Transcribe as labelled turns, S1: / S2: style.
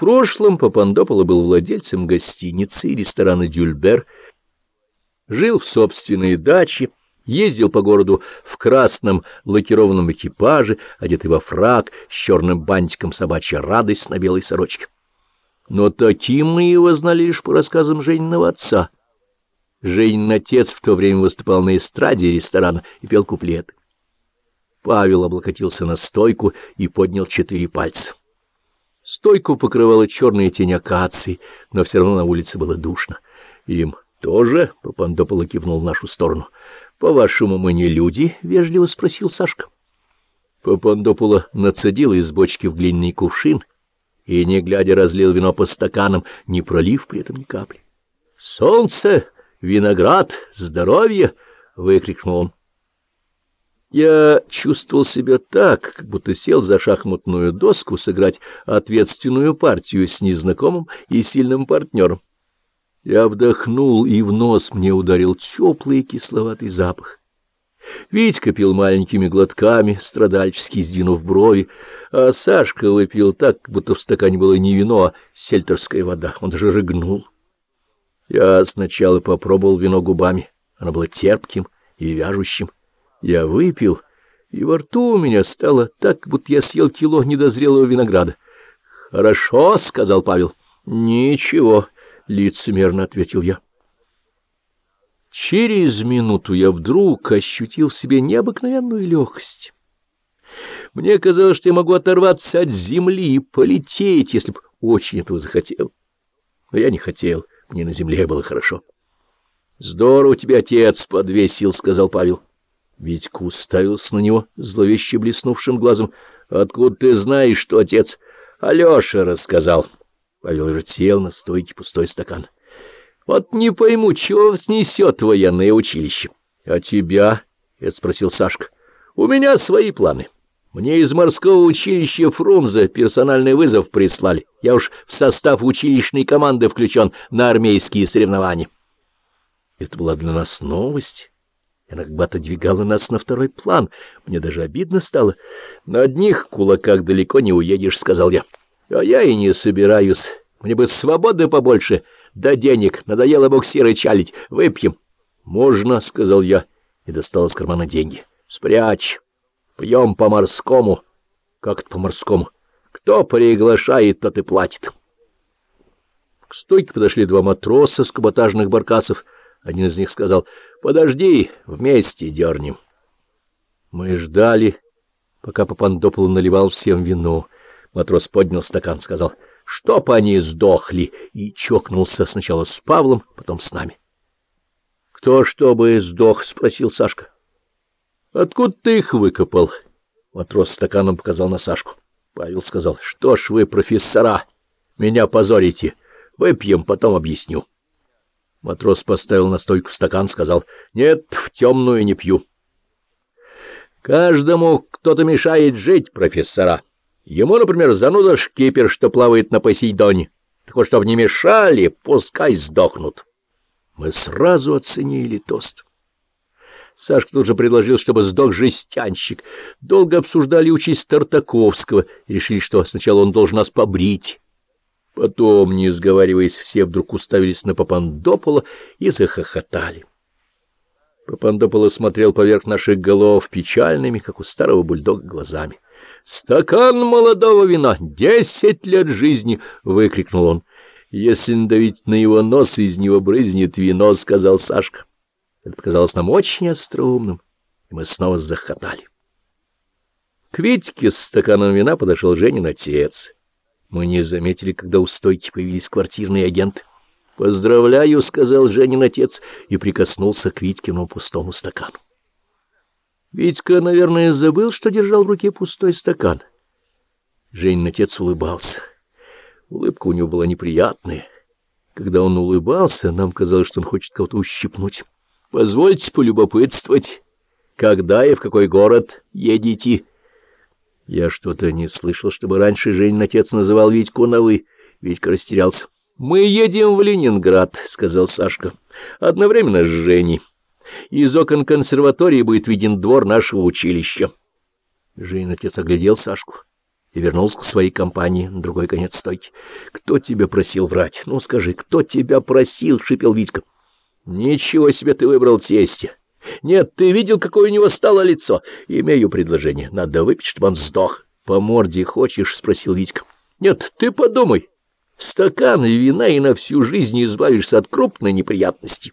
S1: прошлом Папандополо был владельцем гостиницы и ресторана «Дюльбер», жил в собственной даче, ездил по городу в красном лакированном экипаже, одетый во фрак, с черным бантиком собачья радость на белой сорочке. Но таким мы его знали лишь по рассказам Жениного отца. Женин отец в то время выступал на эстраде ресторана и пел куплеты. Павел облокотился на стойку и поднял четыре пальца. Стойку покрывала черная тень акации, но все равно на улице было душно. Им тоже, — Папандополо кивнул в нашу сторону. — По-вашему, мы не люди? — вежливо спросил Сашка. Папандополо нацедил из бочки в глиняный кувшин и, не глядя, разлил вино по стаканам, не пролив при этом ни капли. — Солнце, виноград, здоровье! — выкрикнул он. Я чувствовал себя так, как будто сел за шахматную доску сыграть ответственную партию с незнакомым и сильным партнером. Я вдохнул, и в нос мне ударил теплый кисловатый запах. Витька пил маленькими глотками, страдальчески сдвинув брови, а Сашка выпил так, будто в стакане было не вино, а сельтерская вода. Он даже рыгнул. Я сначала попробовал вино губами. Оно было терпким и вяжущим. Я выпил, и во рту у меня стало так, будто я съел кило недозрелого винограда. — Хорошо, — сказал Павел. — Ничего, — лицемерно ответил я. Через минуту я вдруг ощутил в себе необыкновенную легкость. Мне казалось, что я могу оторваться от земли и полететь, если бы очень этого захотел. Но я не хотел, мне на земле было хорошо. — Здорово тебя отец подвесил, — сказал Павел. Витька уставился на него зловеще блеснувшим глазом. — Откуда ты знаешь, что отец? — Алеша рассказал. Павел вертел на стойке пустой стакан. — Вот не пойму, чего вас несет военное училище? — А тебя? — это спросил Сашка. — У меня свои планы. Мне из морского училища Фрунзе персональный вызов прислали. Я уж в состав училищной команды включен на армейские соревнования. Это была для нас новость. Она как бы отодвигала нас на второй план. Мне даже обидно стало. На одних кулаках далеко не уедешь, — сказал я. А я и не собираюсь. Мне бы свободы побольше, да денег. Надоело боксеры чалить. Выпьем. Можно, — сказал я, и достал из кармана деньги. Спрячь. Пьем по-морскому. Как это по-морскому? Кто приглашает, тот и платит. К стойке подошли два матроса с каботажных баркасов — один из них сказал, «Подожди, вместе дернем». Мы ждали, пока Папандополу наливал всем вино. Матрос поднял стакан, сказал, «Чтоб они сдохли!» и чокнулся сначала с Павлом, потом с нами. «Кто чтобы сдох?» — спросил Сашка. «Откуда ты их выкопал?» Матрос стаканом показал на Сашку. Павел сказал, «Что ж вы, профессора, меня позорите. Выпьем, потом объясню». Матрос поставил на стойку стакан, сказал, «Нет, в темную не пью». «Каждому кто-то мешает жить, профессора. Ему, например, зануда шкипер, что плавает на Посейдоне. Так вот, чтобы не мешали, пускай сдохнут». Мы сразу оценили тост. Сашка тут же предложил, чтобы сдох жестянщик. Долго обсуждали участь Тартаковского решили, что сначала он должен нас побрить. Потом, не сговариваясь, все вдруг уставились на Папандопола и захохотали. Папандополо смотрел поверх наших голов печальными, как у старого бульдога, глазами. «Стакан молодого вина! Десять лет жизни!» — выкрикнул он. «Если надавить на его нос, из него брызнет вино», — сказал Сашка. Это показалось нам очень остроумным, и мы снова захотали. К Витьке с стаканом вина подошел Женин отец. Мы не заметили, когда у стойки появились квартирные агенты. «Поздравляю», — сказал Женин отец и прикоснулся к Витькину пустому стакану. Витька, наверное, забыл, что держал в руке пустой стакан. Женин отец улыбался. Улыбка у него была неприятная. Когда он улыбался, нам казалось, что он хочет кого-то ущипнуть. «Позвольте полюбопытствовать, когда и в какой город едете?» Я что-то не слышал, чтобы раньше Женин отец называл Витьку на «вы». Витька растерялся. — Мы едем в Ленинград, — сказал Сашка. — Одновременно с Женей. Из окон консерватории будет виден двор нашего училища. Женин отец оглядел Сашку и вернулся к своей компании на другой конец стойки. — Кто тебя просил врать? Ну, скажи, кто тебя просил? — шипел Витька. — Ничего себе ты выбрал тесте. Нет, ты видел, какое у него стало лицо? Имею предложение. Надо выпить, чтобы он сдох. — По морде хочешь? — спросил Витька. — Нет, ты подумай. Стакан вина и на всю жизнь избавишься от крупной неприятности.